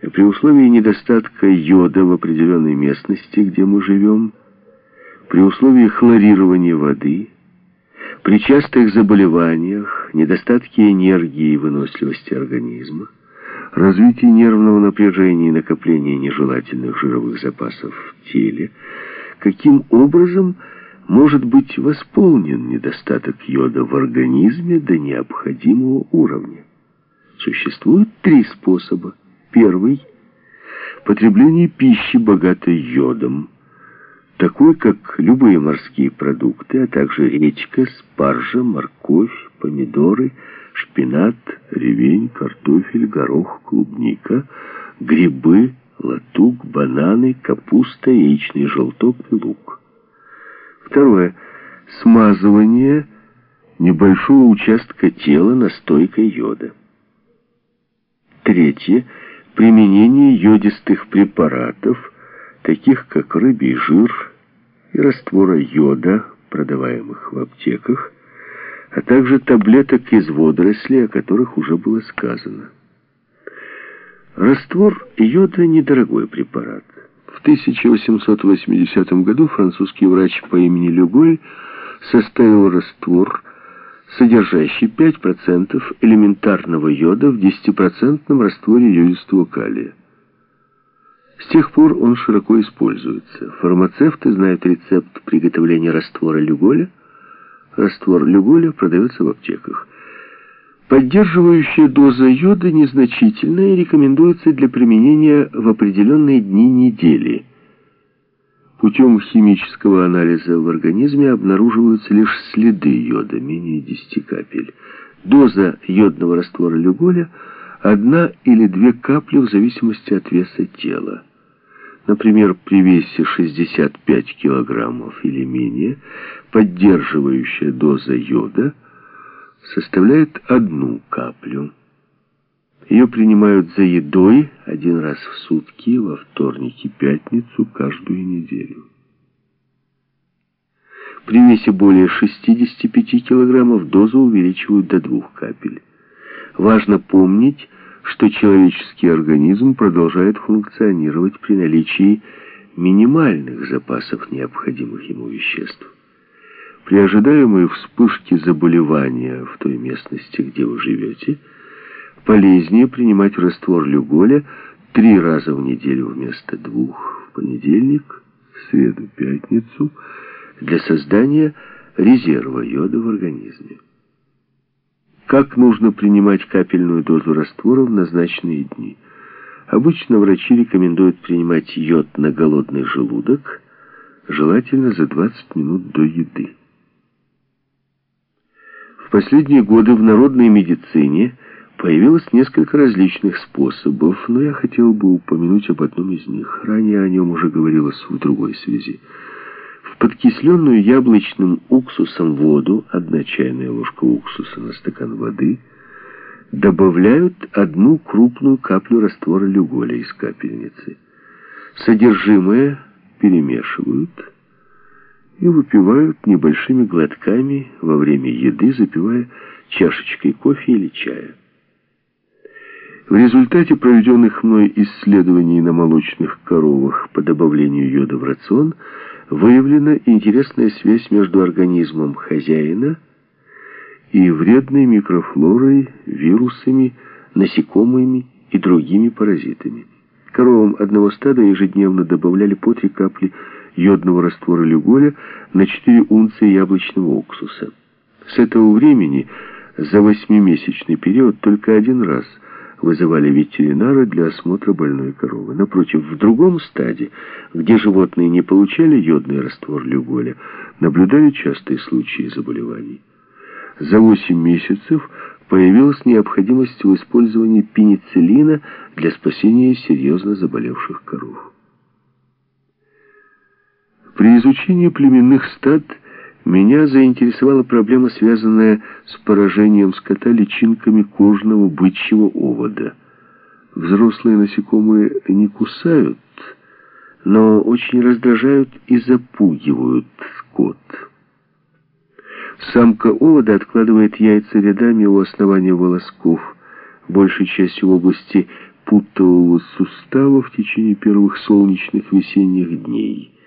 При условии недостатка йода в определенной местности, где мы живем, при условии хлорирования воды, при частых заболеваниях, недостатке энергии и выносливости организма, развитии нервного напряжения и накопления нежелательных жировых запасов в теле, каким образом может быть восполнен недостаток йода в организме до необходимого уровня. Существует три способа. Первый – потребление пищи, богатой йодом, такой, как любые морские продукты, а также речка, спаржа, морковь, помидоры, шпинат, ревень, картофель, горох, клубника, грибы, латук, бананы, капуста, яичный желток и лук. Второе. Смазывание небольшого участка тела настойкой йода. Третье. Применение йодистых препаратов, таких как рыбий жир и раствора йода, продаваемых в аптеках, а также таблеток из водорослей, о которых уже было сказано. Раствор йода – недорогой препарат. В 1880 году французский врач по имени Люголь составил раствор – содержащий 5% элементарного йода в 10% растворе йодистого калия. С тех пор он широко используется. Фармацевты знают рецепт приготовления раствора люголя. Раствор люголя продается в аптеках. Поддерживающая доза йода незначительная и рекомендуется для применения в определенные дни недели – Путем химического анализа в организме обнаруживаются лишь следы йода, менее 10 капель. Доза йодного раствора люголя – одна или две капли в зависимости от веса тела. Например, при весе 65 килограммов или менее, поддерживающая доза йода составляет одну каплю. Ее принимают за едой один раз в сутки, во вторник и пятницу, каждую неделю. При весе более 65 килограммов дозу увеличивают до двух капель. Важно помнить, что человеческий организм продолжает функционировать при наличии минимальных запасов необходимых ему веществ. При ожидаемой вспышке заболевания в той местности, где вы живете, полезнее принимать раствор люголя три раза в неделю вместо двух в понедельник, среду, пятницу для создания резерва йода в организме. Как нужно принимать капельную дозу раствора в назначенные дни? Обычно врачи рекомендуют принимать йод на голодный желудок, желательно за 20 минут до еды. В последние годы в народной медицине – Появилось несколько различных способов, но я хотел бы упомянуть об одном из них. Ранее о нем уже говорилось в другой связи. В подкисленную яблочным уксусом воду, одна чайная ложка уксуса на стакан воды, добавляют одну крупную каплю раствора люголя из капельницы. Содержимое перемешивают и выпивают небольшими глотками во время еды, запивая чашечкой кофе или чая. В результате проведенных мной исследований на молочных коровах по добавлению йода в рацион выявлена интересная связь между организмом хозяина и вредной микрофлорой, вирусами, насекомыми и другими паразитами. Коровам одного стада ежедневно добавляли по три капли йодного раствора люголя на 4 унции яблочного уксуса. С этого времени за восьмимесячный период только один раз – вызывали ветеринара для осмотра больной коровы. Напротив, в другом стаде, где животные не получали йодный раствор люголя, наблюдали частые случаи заболеваний. За 8 месяцев появилась необходимость в использовании пенициллина для спасения серьезно заболевших коров. При изучении племенных стад меня заинтересовала проблема, связанная с поражением скота личинками кожного бычьего овода. Взрослые насекомые не кусают, но очень раздражают и запугивают скот. Самка овода откладывает яйца рядами у основания волосков, большей частью в области путового сустава в течение первых солнечных весенних дней –